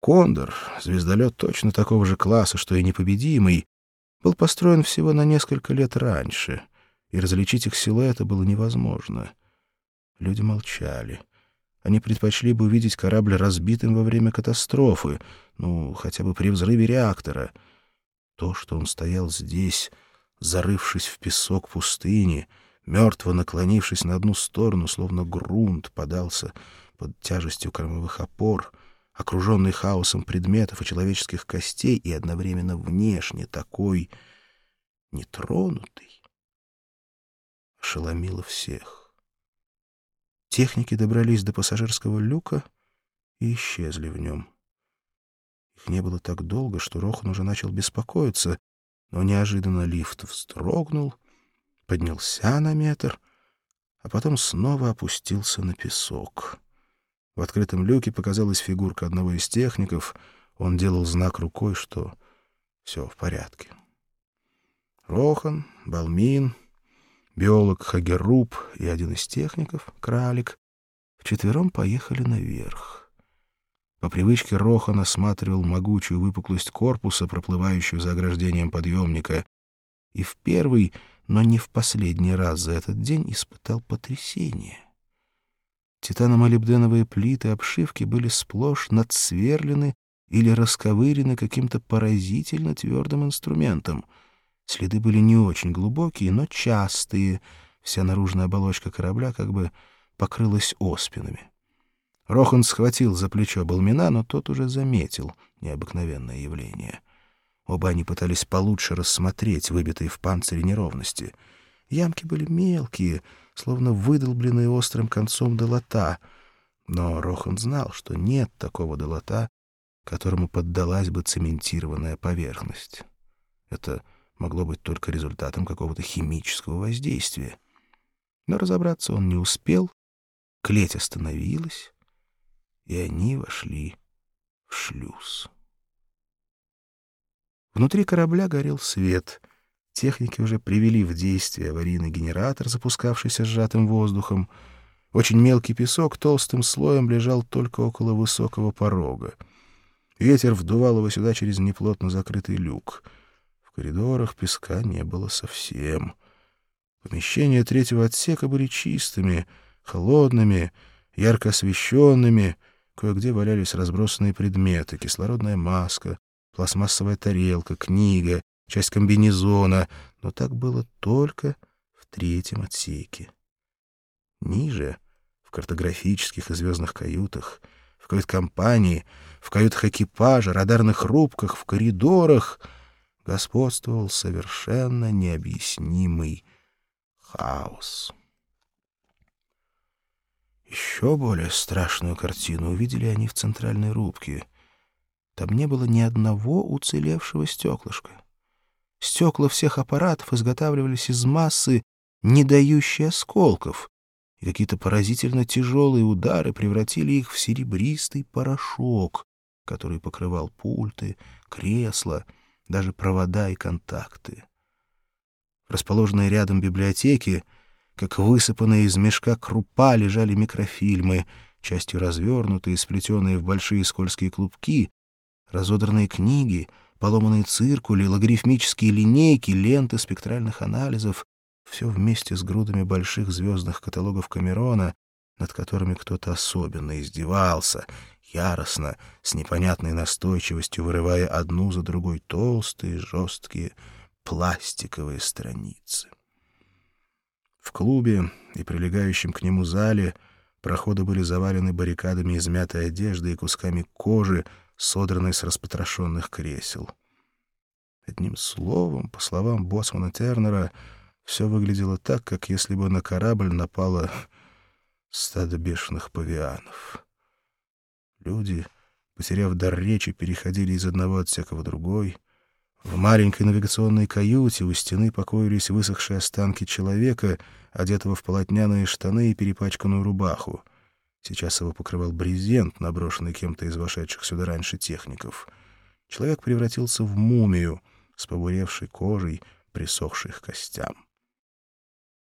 Кондор, звездолет точно такого же класса, что и непобедимый, был построен всего на несколько лет раньше, и различить их силуэты было невозможно. Люди молчали. Они предпочли бы увидеть корабль разбитым во время катастрофы, ну, хотя бы при взрыве реактора. То, что он стоял здесь, зарывшись в песок пустыни, мертво наклонившись на одну сторону, словно грунт подался под тяжестью кормовых опор, окруженный хаосом предметов и человеческих костей и одновременно внешне такой нетронутый, ошеломило всех. Техники добрались до пассажирского люка и исчезли в нем. Их не было так долго, что Рохан уже начал беспокоиться, но неожиданно лифт вздрогнул, поднялся на метр, а потом снова опустился на песок. В открытом люке показалась фигурка одного из техников. Он делал знак рукой, что все в порядке. Рохан, Балмин, биолог Хагеруб и один из техников, Кралик, вчетвером поехали наверх. По привычке Рохан осматривал могучую выпуклость корпуса, проплывающую за ограждением подъемника, и в первый, но не в последний раз за этот день испытал потрясение. Титано-молибденовые плиты обшивки были сплошь надсверлены или расковырены каким-то поразительно твердым инструментом. Следы были не очень глубокие, но частые. Вся наружная оболочка корабля как бы покрылась оспинами. Рохан схватил за плечо Балмина, но тот уже заметил необыкновенное явление. Оба они пытались получше рассмотреть выбитые в панцире неровности. Ямки были мелкие — словно выдолбленные острым концом долота. Но Рохан знал, что нет такого долота, которому поддалась бы цементированная поверхность. Это могло быть только результатом какого-то химического воздействия. Но разобраться он не успел, клеть остановилась, и они вошли в шлюз. Внутри корабля горел свет — Техники уже привели в действие аварийный генератор, запускавшийся сжатым воздухом. Очень мелкий песок толстым слоем лежал только около высокого порога. Ветер вдувал его сюда через неплотно закрытый люк. В коридорах песка не было совсем. Помещения третьего отсека были чистыми, холодными, ярко освещенными. Кое-где валялись разбросанные предметы, кислородная маска, пластмассовая тарелка, книга, часть комбинезона, но так было только в третьем отсеке. Ниже, в картографических и звездных каютах, в кают-компании, в каютах экипажа, радарных рубках, в коридорах господствовал совершенно необъяснимый хаос. Еще более страшную картину увидели они в центральной рубке. Там не было ни одного уцелевшего стеклышка. Стекла всех аппаратов изготавливались из массы, не дающей осколков, и какие-то поразительно тяжелые удары превратили их в серебристый порошок, который покрывал пульты, кресла, даже провода и контакты. Расположенные рядом библиотеки, как высыпанные из мешка крупа, лежали микрофильмы, частью развернутые, сплетенные в большие скользкие клубки, разодранные книги — поломанные циркули, логарифмические линейки, ленты спектральных анализов — все вместе с грудами больших звездных каталогов Камерона, над которыми кто-то особенно издевался, яростно, с непонятной настойчивостью вырывая одну за другой толстые, жесткие, пластиковые страницы. В клубе и прилегающем к нему зале проходы были завалены баррикадами измятой одежды и кусками кожи, содранной с распотрошенных кресел. Одним словом, по словам боссмана Тернера, все выглядело так, как если бы на корабль напало стадо бешеных павианов. Люди, потеряв дар речи, переходили из одного отсека в другой. В маленькой навигационной каюте у стены покоились высохшие останки человека, одетого в полотняные штаны и перепачканную рубаху. Сейчас его покрывал брезент, наброшенный кем-то из вошедших сюда раньше техников. Человек превратился в мумию с побуревшей кожей, присохшей к костям.